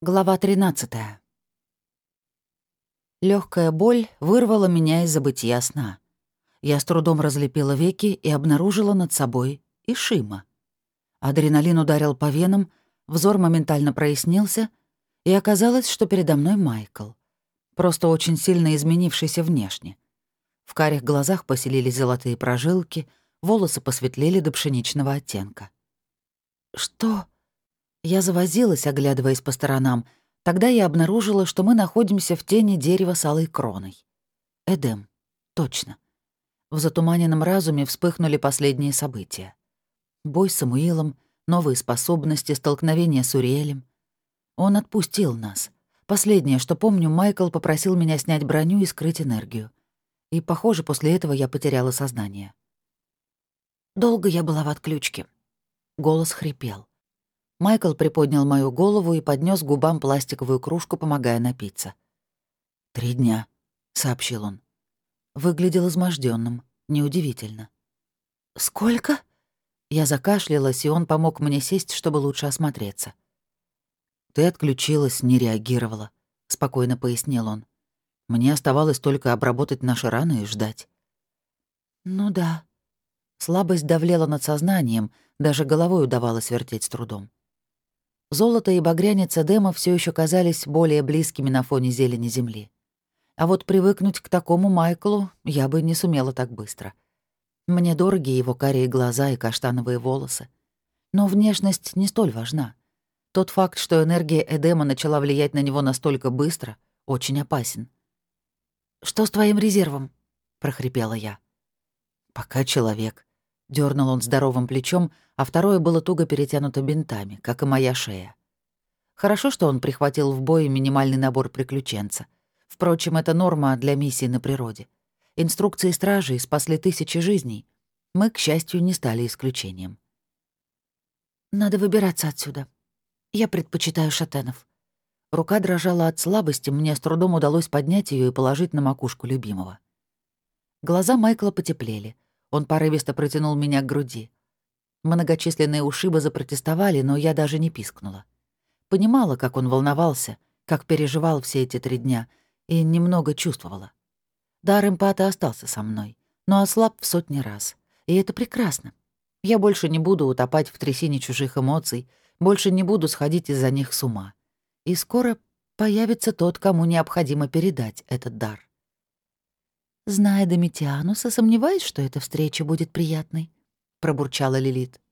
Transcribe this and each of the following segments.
Глава 13. Легкая боль вырвала меня из забытия сна. Я с трудом разлепила веки и обнаружила над собой Ишима. Адреналин ударил по венам, взор моментально прояснился, и оказалось, что передо мной Майкл. Просто очень сильно изменившийся внешне. В карих глазах поселились золотые прожилки, волосы посветлели до пшеничного оттенка. «Что?» Я завозилась, оглядываясь по сторонам. Тогда я обнаружила, что мы находимся в тени дерева с алой кроной. Эдем. Точно. В затуманенном разуме вспыхнули последние события. Бой с Самуилом, новые способности, столкновение с Уриэлем. Он отпустил нас. Последнее, что помню, Майкл попросил меня снять броню и скрыть энергию. И, похоже, после этого я потеряла сознание. Долго я была в отключке. Голос хрипел. Майкл приподнял мою голову и поднес губам пластиковую кружку, помогая напиться. «Три дня», — сообщил он. Выглядел изможденным, неудивительно. «Сколько?» Я закашлялась, и он помог мне сесть, чтобы лучше осмотреться. «Ты отключилась, не реагировала», — спокойно пояснил он. «Мне оставалось только обработать наши раны и ждать». «Ну да». Слабость давлела над сознанием, даже головой удавалось вертеть с трудом. Золото и багрянец Эдема все еще казались более близкими на фоне зелени земли. А вот привыкнуть к такому Майклу я бы не сумела так быстро. Мне дороги его карие глаза и каштановые волосы. Но внешность не столь важна. Тот факт, что энергия Эдема начала влиять на него настолько быстро, очень опасен. «Что с твоим резервом?» — прохрипела я. «Пока человек», Дёрнул он здоровым плечом, а второе было туго перетянуто бинтами, как и моя шея. Хорошо, что он прихватил в бой минимальный набор приключенца. Впрочем, это норма для миссии на природе. Инструкции стражей спасли тысячи жизней. Мы, к счастью, не стали исключением. «Надо выбираться отсюда. Я предпочитаю шатенов». Рука дрожала от слабости, мне с трудом удалось поднять ее и положить на макушку любимого. Глаза Майкла потеплели — он порывисто протянул меня к груди. Многочисленные ушибы запротестовали, но я даже не пискнула. Понимала, как он волновался, как переживал все эти три дня, и немного чувствовала. Дар эмпата остался со мной, но ослаб в сотни раз. И это прекрасно. Я больше не буду утопать в трясине чужих эмоций, больше не буду сходить из-за них с ума. И скоро появится тот, кому необходимо передать этот дар. «Зная Домитиануса, сомневаюсь, что эта встреча будет приятной», — пробурчала Лилит.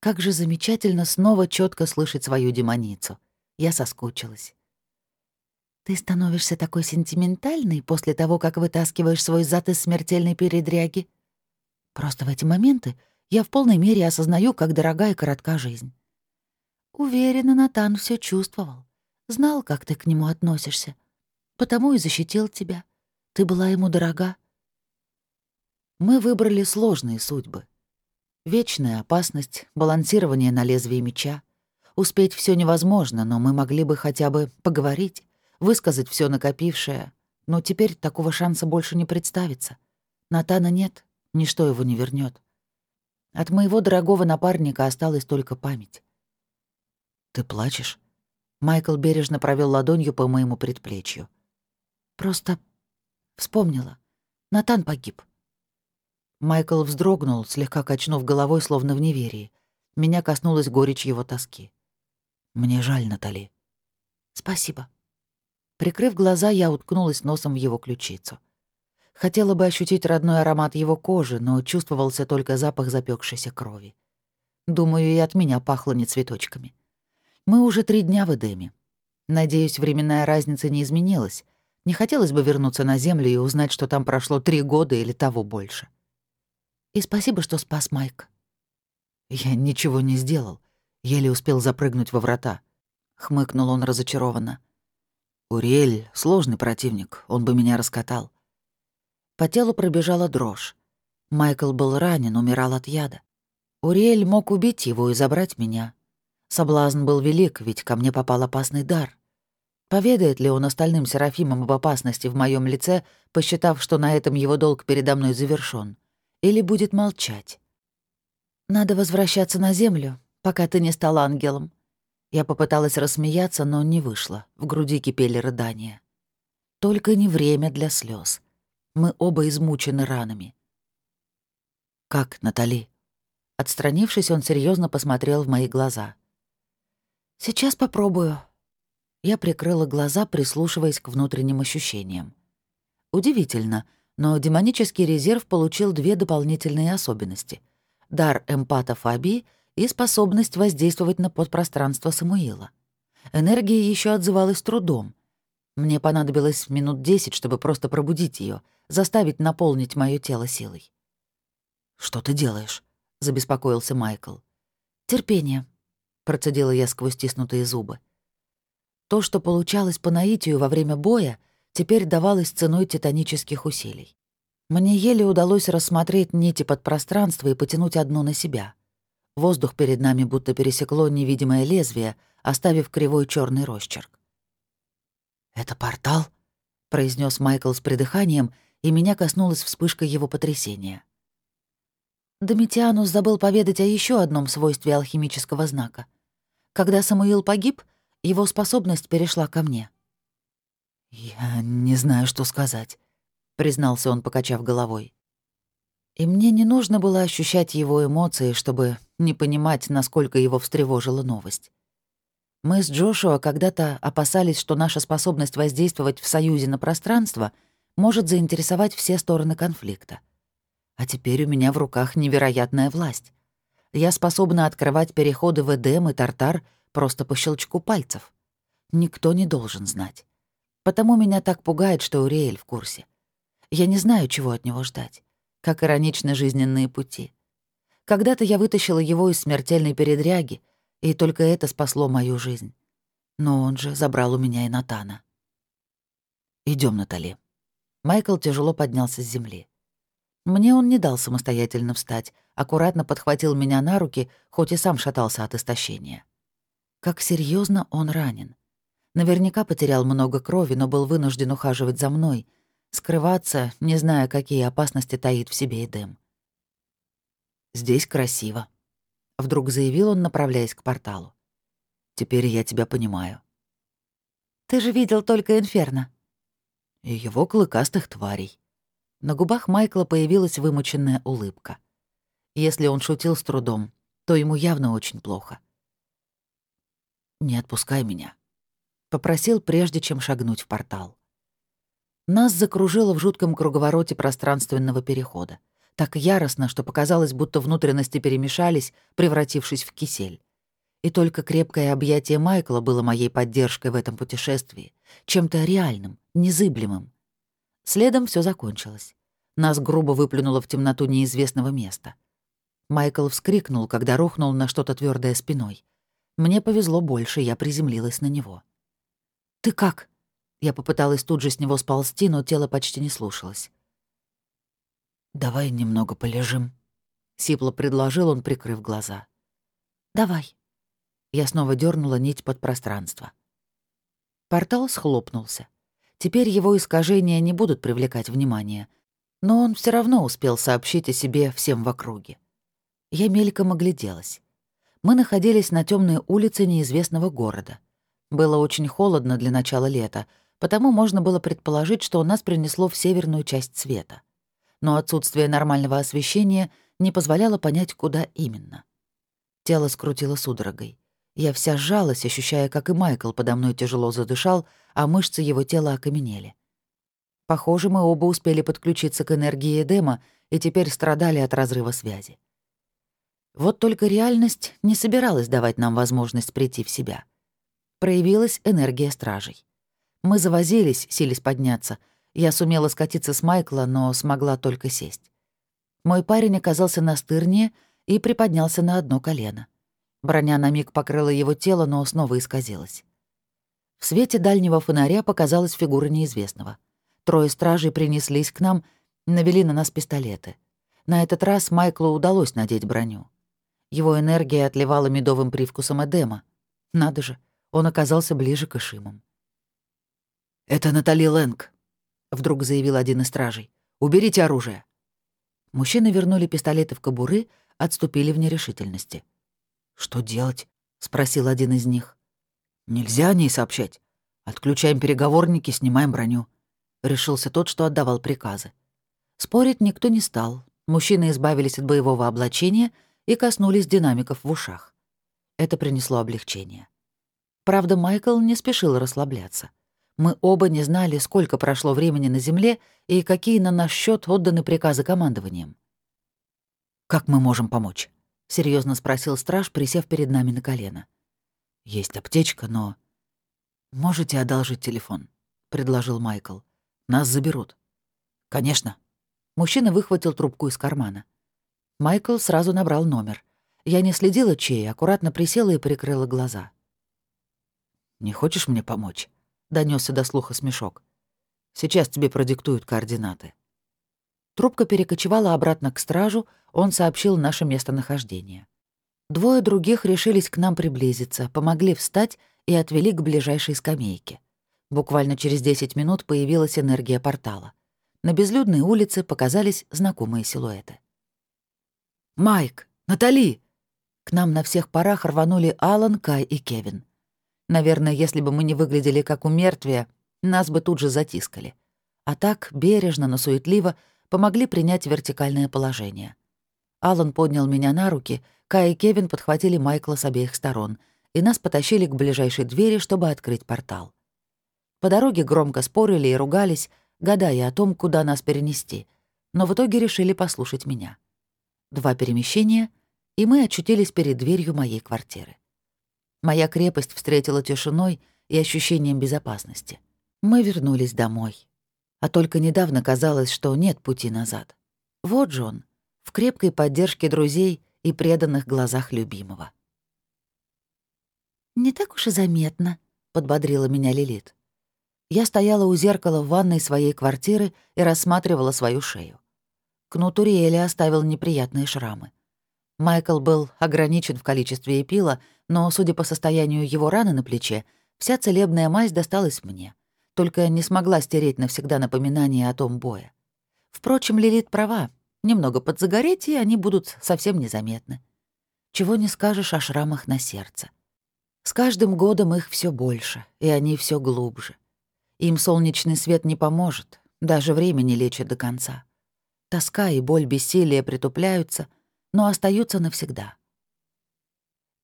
«Как же замечательно снова четко слышать свою демоницу. Я соскучилась». «Ты становишься такой сентиментальной после того, как вытаскиваешь свой зад из смертельной передряги. Просто в эти моменты я в полной мере осознаю, как дорога и коротка жизнь. Уверена, Натан все чувствовал, знал, как ты к нему относишься, потому и защитил тебя». Ты была ему дорога. Мы выбрали сложные судьбы. Вечная опасность, балансирование на лезвии меча. Успеть все невозможно, но мы могли бы хотя бы поговорить, высказать все накопившее. Но теперь такого шанса больше не представится. Натана нет, ничто его не вернет. От моего дорогого напарника осталась только память. «Ты плачешь?» Майкл бережно провел ладонью по моему предплечью. «Просто Вспомнила. Натан погиб. Майкл вздрогнул, слегка качнув головой, словно в неверии. Меня коснулась горечь его тоски. «Мне жаль, Натали». «Спасибо». Прикрыв глаза, я уткнулась носом в его ключицу. Хотела бы ощутить родной аромат его кожи, но чувствовался только запах запекшейся крови. Думаю, и от меня пахло не цветочками. Мы уже три дня в Эдеме. Надеюсь, временная разница не изменилась, не хотелось бы вернуться на Землю и узнать, что там прошло три года или того больше. И спасибо, что спас Майк. Я ничего не сделал. Еле успел запрыгнуть во врата. Хмыкнул он разочарованно. Уриэль — сложный противник, он бы меня раскатал. По телу пробежала дрожь. Майкл был ранен, умирал от яда. Уриэль мог убить его и забрать меня. Соблазн был велик, ведь ко мне попал опасный дар. Поведает ли он остальным Серафимам об опасности в моем лице, посчитав, что на этом его долг передо мной завершён? Или будет молчать? «Надо возвращаться на землю, пока ты не стал ангелом». Я попыталась рассмеяться, но не вышло. В груди кипели рыдания. Только не время для слез. Мы оба измучены ранами. «Как, Натали?» Отстранившись, он серьезно посмотрел в мои глаза. «Сейчас попробую». Я прикрыла глаза, прислушиваясь к внутренним ощущениям. Удивительно, но демонический резерв получил две дополнительные особенности — дар эмпатофобии и способность воздействовать на подпространство Самуила. Энергия еще отзывалась трудом. Мне понадобилось минут десять, чтобы просто пробудить ее, заставить наполнить мое тело силой. «Что ты делаешь?» — забеспокоился Майкл. «Терпение», — процедила я сквозь стиснутые зубы. То, что получалось по наитию во время боя — теперь давалось ценой титанических усилий. Мне еле удалось рассмотреть нити подпространства и потянуть одну на себя. Воздух перед нами будто пересекло невидимое лезвие, оставив кривой черный росчерк. «Это портал?» — произнес Майкл с придыханием, и меня коснулась вспышка его потрясения. Домитианус забыл поведать о еще одном свойстве алхимического знака. Когда Самуил погиб, его способность перешла ко мне — «Я не знаю, что сказать», — признался он, покачав головой. И мне не нужно было ощущать его эмоции, чтобы не понимать, насколько его встревожила новость. Мы с Джошуа когда-то опасались, что наша способность воздействовать в союзе на пространство может заинтересовать все стороны конфликта. А теперь у меня в руках невероятная власть. Я способна открывать переходы в Эдем и Тартар просто по щелчку пальцев. Никто не должен знать. Потому меня так пугает, что Уриэль в курсе. Я не знаю, чего от него ждать. Как ироничны жизненные пути. Когда-то я вытащила его из смертельной передряги, и только это спасло мою жизнь. Но он же забрал у меня и Натана. Идем, Натали». Майкл тяжело поднялся с земли. Мне он не дал самостоятельно встать, аккуратно подхватил меня на руки, хоть и сам шатался от истощения. Как серьезно он ранен. Наверняка потерял много крови, но был вынужден ухаживать за мной, скрываться, не зная, какие опасности таит в себе Эдем. «Здесь красиво», — вдруг заявил он, направляясь к порталу. «Теперь я тебя понимаю». «Ты же видел только Инферно». «И его клыкастых тварей». На губах Майкла появилась вымученная улыбка. Если он шутил с трудом, то ему явно очень плохо. «Не отпускай меня», Попросил, прежде чем шагнуть в портал. Нас закружило в жутком круговороте пространственного перехода. Так яростно, что показалось, будто внутренности перемешались, превратившись в кисель. И только крепкое объятие Майкла было моей поддержкой в этом путешествии, чем-то реальным, незыблемым. Следом все закончилось. Нас грубо выплюнуло в темноту неизвестного места. Майкл вскрикнул, когда рухнул на что-то твердое спиной. Мне повезло больше, я приземлилась на него. «Ты как?» Я попыталась тут же с него сползти, но тело почти не слушалось. «Давай немного полежим», — сипло предложил он, прикрыв глаза. «Давай». Я снова дернула нить под пространство. Портал схлопнулся. Теперь его искажения не будут привлекать внимание, но он все равно успел сообщить о себе всем в округе. Я мельком огляделась. Мы находились на темной улице неизвестного города — было очень холодно для начала лета, потому можно было предположить, что нас принесло в северную часть света. Но отсутствие нормального освещения не позволяло понять, куда именно. Тело скрутило судорогой. Я вся сжалась, ощущая, как и Майкл подо мной тяжело задышал, а мышцы его тела окаменели. Похоже, мы оба успели подключиться к энергии Эдема и теперь страдали от разрыва связи. Вот только реальность не собиралась давать нам возможность прийти в себя — проявилась энергия стражей. Мы завозились, сились подняться. Я сумела скатиться с Майкла, но смогла только сесть. Мой парень оказался настырнее и приподнялся на одно колено. Броня на миг покрыла его тело, но снова исказилась. В свете дальнего фонаря показалась фигура неизвестного. Трое стражей принеслись к нам, навели на нас пистолеты. На этот раз Майклу удалось надеть броню. Его энергия отливала медовым привкусом эдема. Надо же, он оказался ближе к Ишимам. «Это Натали Лэнг», — вдруг заявил один из стражей. «Уберите оружие». Мужчины вернули пистолеты в кобуры, отступили в нерешительности. «Что делать?» — спросил один из них. Нельзя о ней сообщать. Отключаем переговорники, снимаем броню. Решился тот, что отдавал приказы. Спорить никто не стал. Мужчины избавились от боевого облачения и коснулись динамиков в ушах. Это принесло облегчение. Правда, Майкл не спешил расслабляться. Мы оба не знали, сколько прошло времени на Земле и какие на наш счет отданы приказы командованием. «Как мы можем помочь?» — серьезно спросил страж, присев перед нами на колено. «Есть аптечка, но...» «Можете одолжить телефон?» — предложил Майкл. «Нас заберут». «Конечно». Мужчина выхватил трубку из кармана. Майкл сразу набрал номер. Я не следила чей, аккуратно присела и прикрыла глаза. «Не хочешь мне помочь?» — донесся до слуха смешок. «Сейчас тебе продиктуют координаты». Трубка перекочевала обратно к стражу, он сообщил наше местонахождение. Двое других решились к нам приблизиться, помогли встать и отвели к ближайшей скамейке. Буквально через 10 минут появилась энергия портала. На безлюдной улице показались знакомые силуэты. «Майк! Натали!» К нам на всех парах рванули Алан, Кай и Кевин. Наверное, если бы мы не выглядели как у мертвия, нас бы тут же затискали. А так, бережно, но суетливо, помогли принять вертикальное положение. Алан поднял меня на руки, Кай и Кевин подхватили Майкла с обеих сторон, и нас потащили к ближайшей двери, чтобы открыть портал. По дороге громко спорили и ругались, гадая о том, куда нас перенести, но в итоге решили послушать меня. Два перемещения, и мы очутились перед дверью моей квартиры. Моя крепость встретила тишиной и ощущением безопасности. Мы вернулись домой. А только недавно казалось, что нет пути назад. Вот же он, в крепкой поддержке друзей и преданных глазах любимого. «Не так уж и заметно», — подбодрила меня Лилит. Я стояла у зеркала в ванной своей квартиры и рассматривала свою шею. Кнут Уриэля оставил неприятные шрамы. Майкл был ограничен в количестве эпила, но, судя по состоянию его раны на плече, вся целебная мазь досталась мне. Только не смогла стереть навсегда напоминание о том бое. Впрочем, Лилит права. Немного подзагореть, и они будут совсем незаметны. Чего не скажешь о шрамах на сердце. С каждым годом их все больше, и они все глубже. Им солнечный свет не поможет, даже время не лечит до конца. Тоска и боль бессилия притупляются — но остаются навсегда.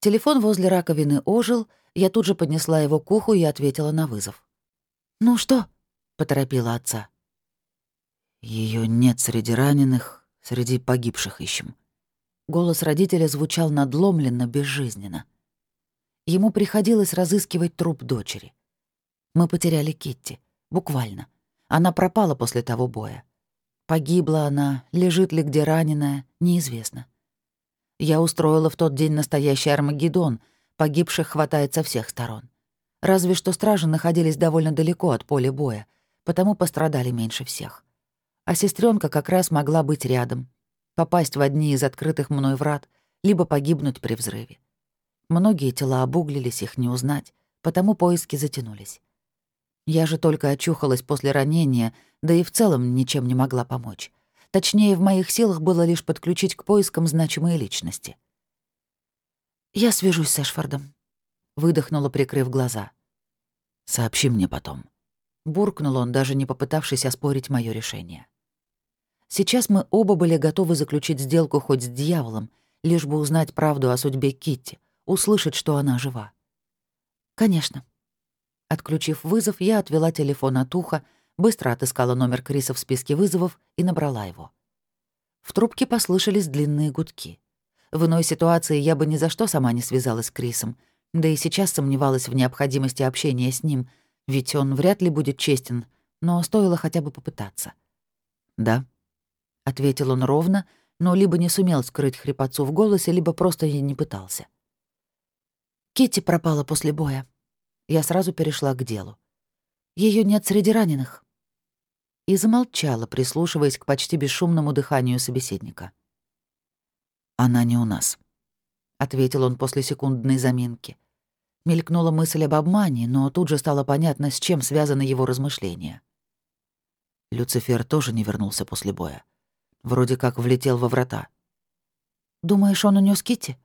Телефон возле раковины ожил, я тут же поднесла его к уху и ответила на вызов. «Ну что?» — поторопила отца. Ее нет среди раненых, среди погибших ищем». Голос родителя звучал надломленно, безжизненно. Ему приходилось разыскивать труп дочери. Мы потеряли Китти, буквально. Она пропала после того боя. Погибла она, лежит ли где раненая, неизвестно. Я устроила в тот день настоящий Армагеддон, погибших хватает со всех сторон. Разве что стражи находились довольно далеко от поля боя, потому пострадали меньше всех. А сестренка как раз могла быть рядом, попасть в одни из открытых мной врат, либо погибнуть при взрыве. Многие тела обуглились, их не узнать, потому поиски затянулись. Я же только очухалась после ранения, да и в целом ничем не могла помочь. Точнее, в моих силах было лишь подключить к поискам значимые личности. «Я свяжусь с Эшфордом», — выдохнула, прикрыв глаза. «Сообщи мне потом», — буркнул он, даже не попытавшись оспорить мое решение. Сейчас мы оба были готовы заключить сделку хоть с дьяволом, лишь бы узнать правду о судьбе Китти, услышать, что она жива. «Конечно». Отключив вызов, я отвела телефон от уха, Быстро отыскала номер Криса в списке вызовов и набрала его. В трубке послышались длинные гудки. В иной ситуации я бы ни за что сама не связалась с Крисом, да и сейчас сомневалась в необходимости общения с ним, ведь он вряд ли будет честен, но стоило хотя бы попытаться. «Да», — ответил он ровно, но либо не сумел скрыть хрипотцу в голосе, либо просто не пытался. Китти пропала после боя. Я сразу перешла к делу. Ее нет среди раненых и замолчала, прислушиваясь к почти бесшумному дыханию собеседника. «Она не у нас», — ответил он после секундной заминки. Мелькнула мысль об обмане, но тут же стало понятно, с чем связаны его размышления. Люцифер тоже не вернулся после боя. Вроде как влетел во врата. «Думаешь, он унес Китти?»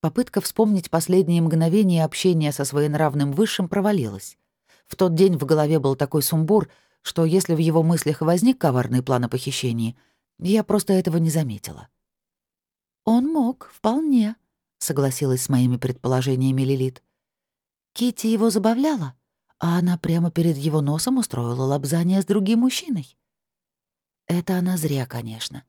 Попытка вспомнить последние мгновения общения со своенравным высшим провалилась. В тот день в голове был такой сумбур, что если в его мыслях возник коварный план о похищении, я просто этого не заметила. «Он мог, вполне», — согласилась с моими предположениями Лилит. Кити его забавляла, а она прямо перед его носом устроила лобзание с другим мужчиной. Это она зря, конечно.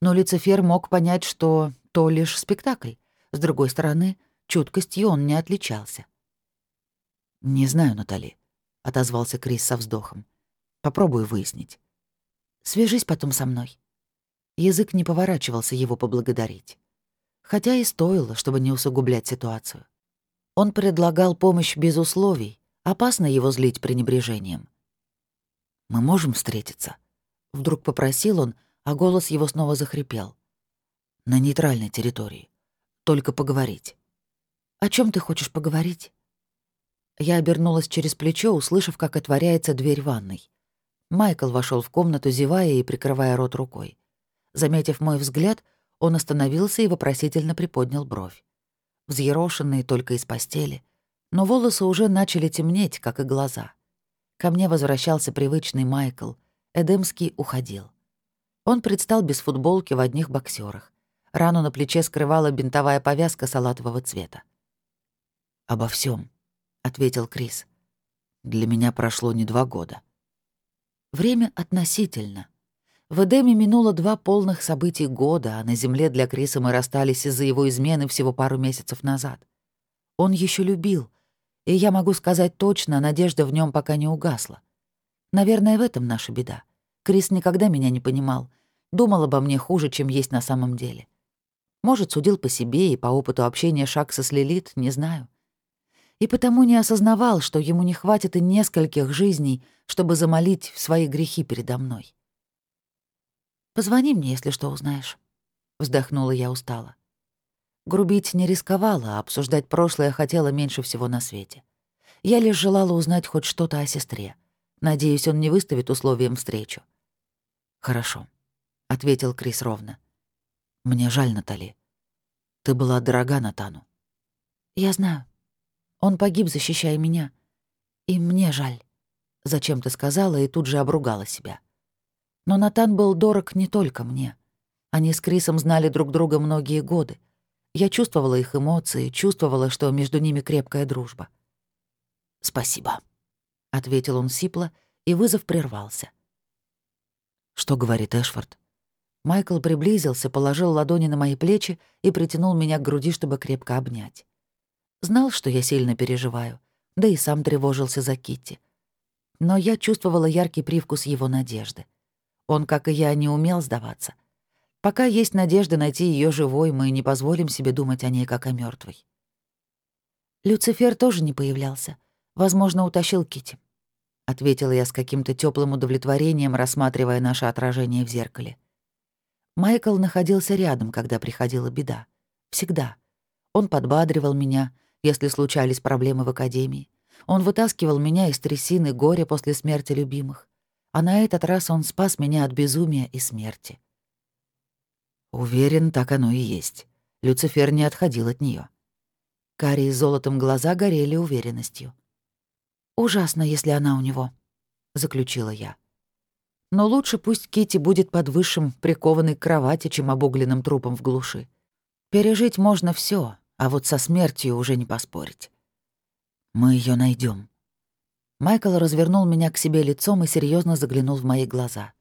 Но Люцифер мог понять, что то лишь спектакль. С другой стороны, чуткостью он не отличался. «Не знаю, Натали», — отозвался Крис со вздохом. «Попробую выяснить». «Свяжись потом со мной». Язык не поворачивался его поблагодарить. Хотя и стоило, чтобы не усугублять ситуацию. Он предлагал помощь без условий, опасно его злить пренебрежением. «Мы можем встретиться?» Вдруг попросил он, а голос его снова захрипел. «На нейтральной территории. Только поговорить». «О чем ты хочешь поговорить?» Я обернулась через плечо, услышав, как отворяется дверь ванной. Майкл вошел в комнату, зевая и прикрывая рот рукой. Заметив мой взгляд, он остановился и вопросительно приподнял бровь. Взъерошенные только из постели, но волосы уже начали темнеть, как и глаза. Ко мне возвращался привычный Майкл, Эдемский уходил. Он предстал без футболки в одних боксерах. Рану на плече скрывала бинтовая повязка салатового цвета. «Обо всем, ответил Крис. «Для меня прошло не два года». Время относительно. В Эдеме минуло два полных событий года, а на Земле для Криса мы расстались из-за его измены всего пару месяцев назад. Он еще любил, и я могу сказать точно, надежда в нем пока не угасла. Наверное, в этом наша беда. Крис никогда меня не понимал, думал обо мне хуже, чем есть на самом деле. Может, судил по себе и по опыту общения Шакса с Лилит, не знаю. И потому не осознавал, что ему не хватит и нескольких жизней, чтобы замолить свои грехи передо мной. «Позвони мне, если что узнаешь», — вздохнула я устало. Грубить не рисковала, а обсуждать прошлое хотела меньше всего на свете. Я лишь желала узнать хоть что-то о сестре. Надеюсь, он не выставит условием встречу. «Хорошо», — ответил Крис ровно. «Мне жаль, Натали. Ты была дорога Натану». «Я знаю. Он погиб, защищая меня. И мне жаль», — зачем ты сказала и тут же обругала себя. Но Натан был дорог не только мне. Они с Крисом знали друг друга многие годы. Я чувствовала их эмоции, чувствовала, что между ними крепкая дружба. «Спасибо», — ответил он сипло, и вызов прервался. «Что говорит Эшфорд?» Майкл приблизился, положил ладони на мои плечи и притянул меня к груди, чтобы крепко обнять. Знал, что я сильно переживаю, да и сам тревожился за Китти. Но я чувствовала яркий привкус его надежды. Он, как и я, не умел сдаваться. Пока есть надежда найти ее живой, мы не позволим себе думать о ней как о мертвой. Люцифер тоже не появлялся. Возможно, утащил Кити. ответила я с каким-то теплым удовлетворением, рассматривая наше отражение в зеркале. Майкл находился рядом, когда приходила беда. Всегда. Он подбадривал меня, если случались проблемы в академии. Он вытаскивал меня из трясины горя после смерти любимых. А на этот раз он спас меня от безумия и смерти. Уверен, так оно и есть. Люцифер не отходил от нее. Карие золотом глаза горели уверенностью. «Ужасно, если она у него», — заключила я. Но лучше пусть Кити будет под высшим, прикованной к кровати, чем обугленным трупом в глуши. Пережить можно все, а вот со смертью уже не поспорить. Мы ее найдем. Майкл развернул меня к себе лицом и серьезно заглянул в мои глаза.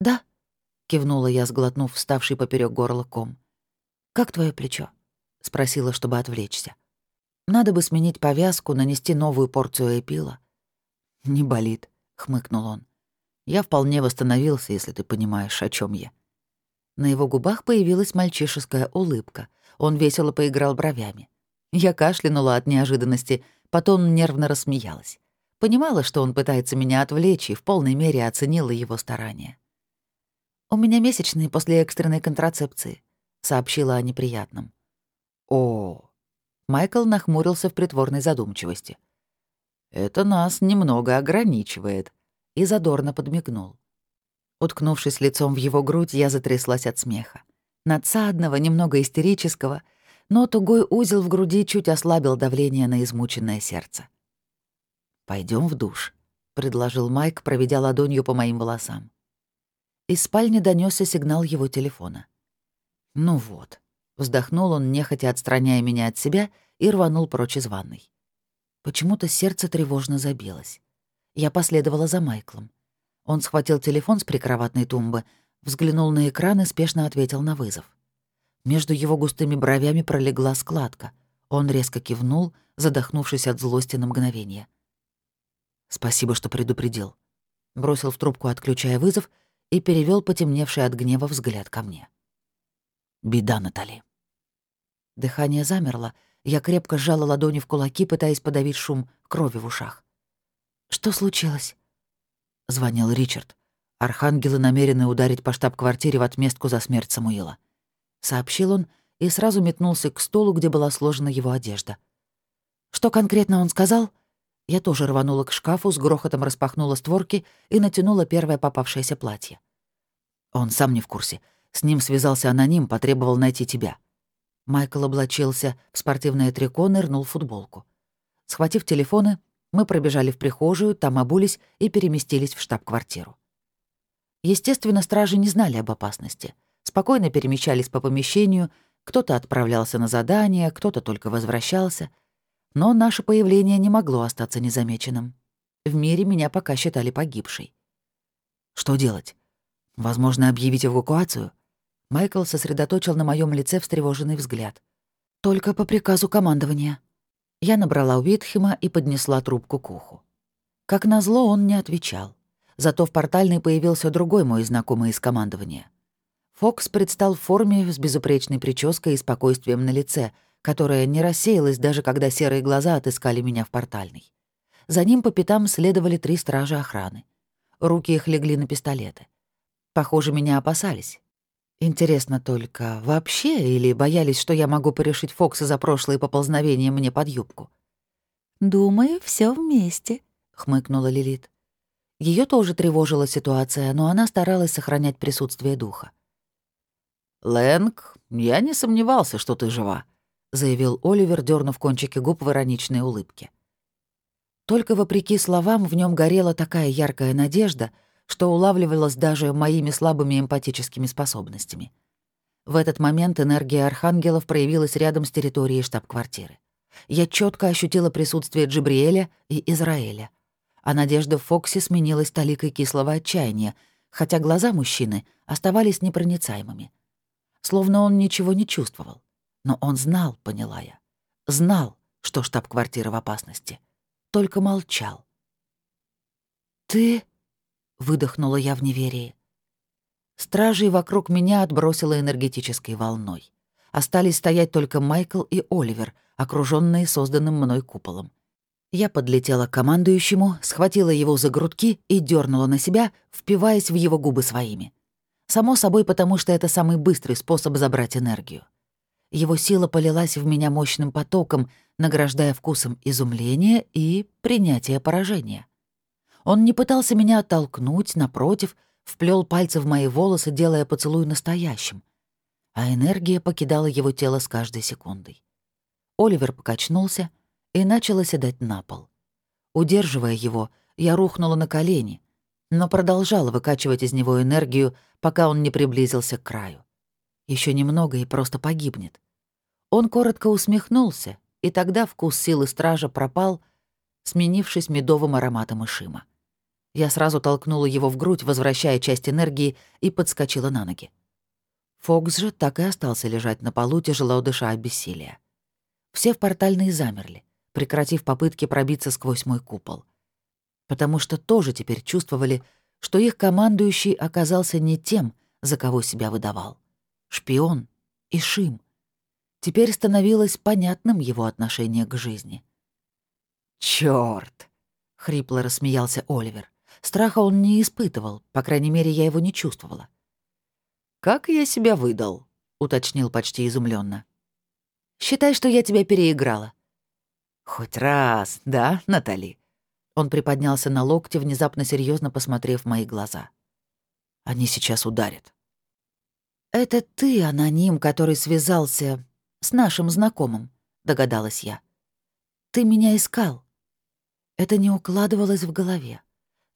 «Да», — кивнула я, сглотнув вставший поперек горла ком. «Как твое плечо?» — спросила, чтобы отвлечься. «Надо бы сменить повязку, нанести новую порцию эпила». «Не болит», — хмыкнул он. Я вполне восстановился, если ты понимаешь, о чем я. На его губах появилась мальчишеская улыбка. Он весело поиграл бровями. Я кашлянула от неожиданности, потом нервно рассмеялась. Понимала, что он пытается меня отвлечь, и в полной мере оценила его старания. «У меня месячные после экстренной контрацепции», — сообщила о неприятном. «О!» Майкл нахмурился в притворной задумчивости. «Это нас немного ограничивает», и задорно подмигнул. Уткнувшись лицом в его грудь, я затряслась от смеха. Надсадного, немного истерического, но тугой узел в груди чуть ослабил давление на измученное сердце. Пойдем в душ», — предложил Майк, проведя ладонью по моим волосам. Из спальни донесся сигнал его телефона. «Ну вот», — вздохнул он, нехотя отстраняя меня от себя, и рванул прочь из ванной. Почему-то сердце тревожно забилось. Я последовала за Майклом. Он схватил телефон с прикроватной тумбы, взглянул на экран и спешно ответил на вызов. Между его густыми бровями пролегла складка. Он резко кивнул, задохнувшись от злости на мгновение. «Спасибо, что предупредил». Бросил в трубку, отключая вызов, и перевел потемневший от гнева взгляд ко мне. «Беда, Натали». Дыхание замерло, я крепко сжала ладони в кулаки, пытаясь подавить шум крови в ушах. «Что случилось?» Звонил Ричард. Архангелы намерены ударить по штаб-квартире в отместку за смерть Самуила. Сообщил он и сразу метнулся к столу, где была сложена его одежда. Что конкретно он сказал? Я тоже рванула к шкафу, с грохотом распахнула створки и натянула первое попавшееся платье. Он сам не в курсе. С ним связался аноним, потребовал найти тебя. Майкл облачился в спортивное трико, нырнул в футболку. Схватив телефоны, мы пробежали в прихожую, там обулись и переместились в штаб-квартиру. Естественно, стражи не знали об опасности. Спокойно перемещались по помещению, кто-то отправлялся на задание, кто-то только возвращался. Но наше появление не могло остаться незамеченным. В мире меня пока считали погибшей. Что делать? Возможно, объявить эвакуацию? Майкл сосредоточил на моем лице встревоженный взгляд. «Только по приказу командования». Я набрала Уитхема и поднесла трубку к уху. Как назло, он не отвечал. Зато в портальной появился другой мой знакомый из командования. Фокс предстал в форме с безупречной прической и спокойствием на лице, которая не рассеялась даже когда серые глаза отыскали меня в портальной. За ним по пятам следовали три стражи охраны. Руки их легли на пистолеты. Похоже, меня опасались. Интересно только, вообще или боялись, что я могу порешить Фокса за прошлые поползновения мне под юбку? «Думаю, все вместе», — хмыкнула Лилит. Ее тоже тревожила ситуация, но она старалась сохранять присутствие духа. «Лэнг, я не сомневался, что ты жива», — заявил Оливер, дернув кончики губ в ироничной улыбке. Только вопреки словам в нем горела такая яркая надежда — что улавливалось даже моими слабыми эмпатическими способностями. В этот момент энергия архангелов проявилась рядом с территорией штаб-квартиры. Я четко ощутила присутствие Джибриэля и Израиля. А надежда в Фоксе сменилась таликой кислого отчаяния, хотя глаза мужчины оставались непроницаемыми. Словно он ничего не чувствовал. Но он знал, поняла я. Знал, что штаб-квартира в опасности. Только молчал. «Ты...» — выдохнула я в неверии. Стражей вокруг меня отбросило энергетической волной. Остались стоять только Майкл и Оливер, окруженные созданным мной куполом. Я подлетела к командующему, схватила его за грудки и дернула на себя, впиваясь в его губы своими. Само собой, потому что это самый быстрый способ забрать энергию. Его сила полилась в меня мощным потоком, награждая вкусом изумления и принятия поражения. Он не пытался меня оттолкнуть, напротив, вплел пальцы в мои волосы, делая поцелуй настоящим. А энергия покидала его тело с каждой секундой. Оливер покачнулся и начал оседать на пол. Удерживая его, я рухнула на колени, но продолжала выкачивать из него энергию, пока он не приблизился к краю. Еще немного и просто погибнет. Он коротко усмехнулся, и тогда вкус силы стража пропал, сменившись медовым ароматом Ишима. Я сразу толкнула его в грудь, возвращая часть энергии, и подскочила на ноги. Фокс же так и остался лежать на полу, тяжело дыша от бессилия. Все в портальные замерли, прекратив попытки пробиться сквозь мой купол. Потому что тоже теперь чувствовали, что их командующий оказался не тем, за кого себя выдавал. Шпион и Шим. Теперь становилось понятным его отношение к жизни. «Чёрт!» — хрипло рассмеялся Оливер. Страха он не испытывал, по крайней мере, я его не чувствовала. «Как я себя выдал?» — уточнил почти изумленно. «Считай, что я тебя переиграла». «Хоть раз, да, Натали?» Он приподнялся на локте, внезапно серьезно посмотрев в мои глаза. «Они сейчас ударят». «Это ты, аноним, который связался с нашим знакомым», — догадалась я. «Ты меня искал». Это не укладывалось в голове.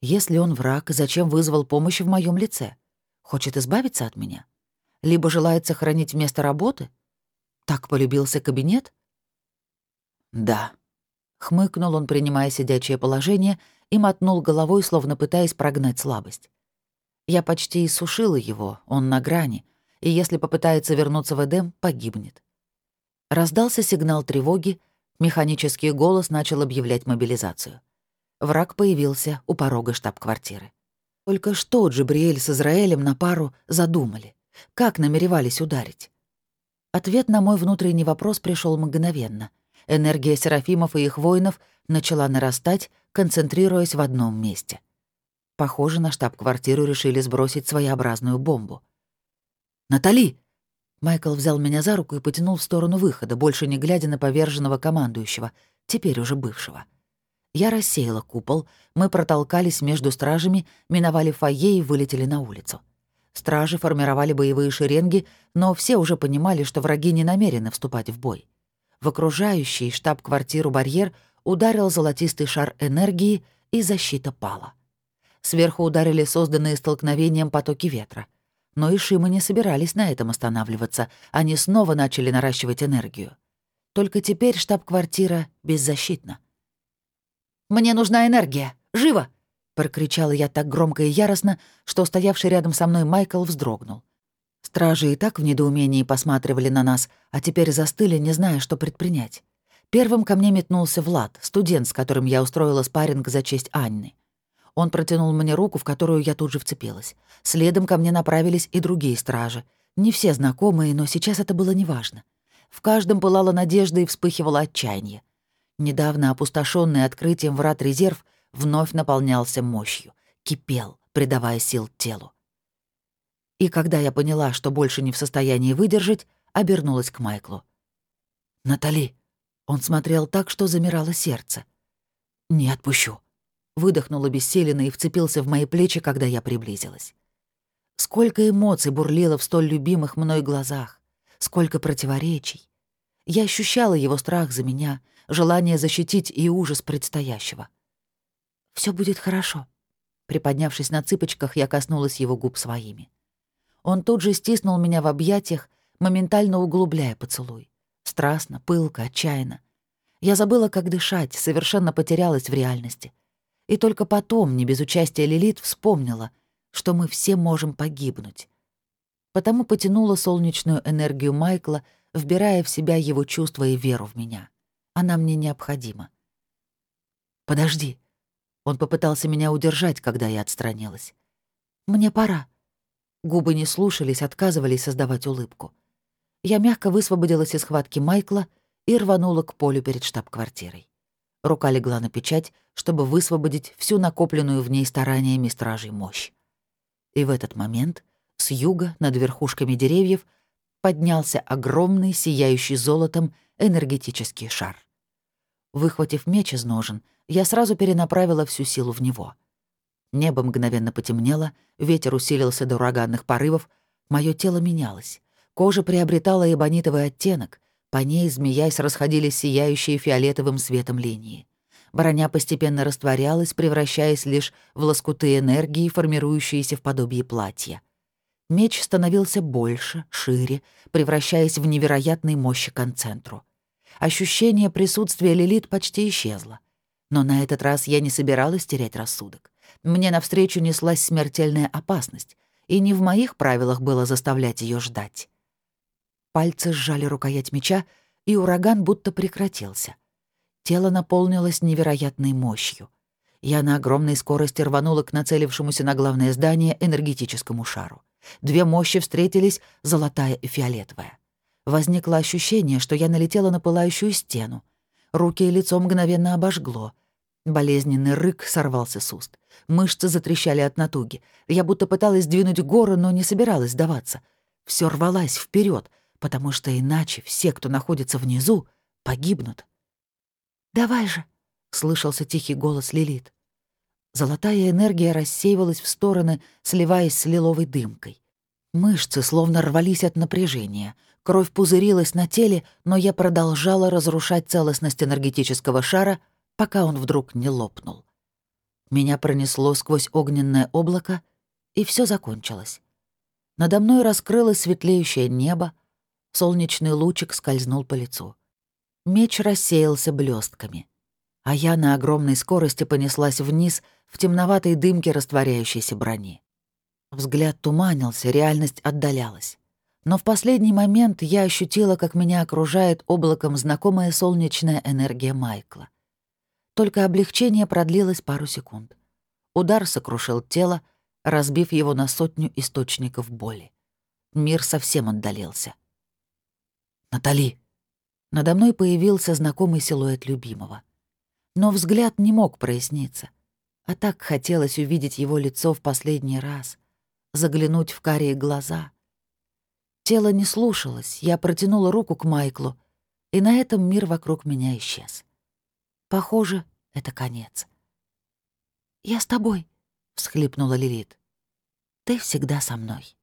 Если он враг, зачем вызвал помощь в моем лице? Хочет избавиться от меня? Либо желает сохранить место работы? Так полюбился кабинет? «Да», — хмыкнул он, принимая сидячее положение, и мотнул головой, словно пытаясь прогнать слабость. Я почти иссушила его, он на грани, и если попытается вернуться в Эдем, погибнет. Раздался сигнал тревоги, механический голос начал объявлять мобилизацию. Враг появился у порога штаб-квартиры. Только что Джибриэль с Израилем на пару задумали. Как намеревались ударить? Ответ на мой внутренний вопрос пришел мгновенно. Энергия серафимов и их воинов начала нарастать, концентрируясь в одном месте. Похоже, на штаб-квартиру решили сбросить своеобразную бомбу. «Натали!» Майкл взял меня за руку и потянул в сторону выхода, больше не глядя на поверженного командующего, теперь уже бывшего. Я рассеяла купол, мы протолкались между стражами, миновали фойе и вылетели на улицу. Стражи формировали боевые шеренги, но все уже понимали, что враги не намерены вступать в бой. В окружающий штаб-квартиру барьер ударил золотистый шар энергии, и защита пала. Сверху ударили созданные столкновением потоки ветра. Но и Шимы не собирались на этом останавливаться, они снова начали наращивать энергию. Только теперь штаб-квартира беззащитна. «Мне нужна энергия! Живо!» — прокричала я так громко и яростно, что стоявший рядом со мной Майкл вздрогнул. Стражи и так в недоумении посматривали на нас, а теперь застыли, не зная, что предпринять. Первым ко мне метнулся Влад, студент, с которым я устроила спарринг за честь Анны. Он протянул мне руку, в которую я тут же вцепилась. Следом ко мне направились и другие стражи. Не все знакомые, но сейчас это было неважно. В каждом пылала надежда и вспыхивало отчаяние. Недавно опустошенный открытием врат резерв вновь наполнялся мощью, кипел, придавая сил телу. И когда я поняла, что больше не в состоянии выдержать, обернулась к Майклу. «Натали!» Он смотрел так, что замирало сердце. «Не отпущу!» выдохнул обессиленно и вцепился в мои плечи, когда я приблизилась. Сколько эмоций бурлило в столь любимых мной глазах, сколько противоречий. Я ощущала его страх за меня, желание защитить и ужас предстоящего. Все будет хорошо». Приподнявшись на цыпочках, я коснулась его губ своими. Он тут же стиснул меня в объятиях, моментально углубляя поцелуй. Страстно, пылко, отчаянно. Я забыла, как дышать, совершенно потерялась в реальности. И только потом, не без участия Лилит, вспомнила, что мы все можем погибнуть. Потому потянула солнечную энергию Майкла, вбирая в себя его чувства и веру в меня. Она мне необходима. «Подожди». Он попытался меня удержать, когда я отстранилась. «Мне пора». Губы не слушались, отказывались создавать улыбку. Я мягко высвободилась из схватки Майкла и рванула к полю перед штаб-квартирой. Рука легла на печать, чтобы высвободить всю накопленную в ней стараниями стражей мощь. И в этот момент с юга, над верхушками деревьев, поднялся огромный, сияющий золотом, энергетический шар. Выхватив меч из ножен, я сразу перенаправила всю силу в него. Небо мгновенно потемнело, ветер усилился до ураганных порывов, мое тело менялось. Кожа приобретала эбонитовый оттенок, по ней, змеясь, расходились сияющие фиолетовым светом линии. Броня постепенно растворялась, превращаясь лишь в лоскуты энергии, формирующиеся в подобие платья. Меч становился больше, шире, превращаясь в невероятной мощи концентру. Ощущение присутствия Лилит почти исчезло. Но на этот раз я не собиралась терять рассудок. Мне навстречу неслась смертельная опасность, и не в моих правилах было заставлять ее ждать. Пальцы сжали рукоять меча, и ураган будто прекратился. Тело наполнилось невероятной мощью. Я на огромной скорости рванула к нацелившемуся на главное здание энергетическому шару. Две мощи встретились, золотая и фиолетовая. Возникло ощущение, что я налетела на пылающую стену. Руки и лицо мгновенно обожгло. Болезненный рык сорвался с уст. Мышцы затрещали от натуги. Я будто пыталась двинуть гору, но не собиралась сдаваться. Все рвалась вперед, потому что иначе все, кто находится внизу, погибнут. «Давай же!» — слышался тихий голос Лилит. Золотая энергия рассеивалась в стороны, сливаясь с лиловой дымкой. Мышцы словно рвались от напряжения, кровь пузырилась на теле, но я продолжала разрушать целостность энергетического шара, пока он вдруг не лопнул. Меня пронесло сквозь огненное облако, и все закончилось. Надо мной раскрылось светлеющее небо, солнечный лучик скользнул по лицу. Меч рассеялся блестками, а я на огромной скорости понеслась вниз в темноватой дымке растворяющейся брони. Взгляд туманился, реальность отдалялась. Но в последний момент я ощутила, как меня окружает облаком знакомая солнечная энергия Майкла. Только облегчение продлилось пару секунд. Удар сокрушил тело, разбив его на сотню источников боли. Мир совсем отдалился. «Натали!» Надо мной появился знакомый силуэт любимого. Но взгляд не мог проясниться. А так хотелось увидеть его лицо в последний раз — заглянуть в карие глаза. Тело не слушалось, я протянула руку к Майклу, и на этом мир вокруг меня исчез. Похоже, это конец. «Я с тобой», — всхлипнула Лилит. «Ты всегда со мной».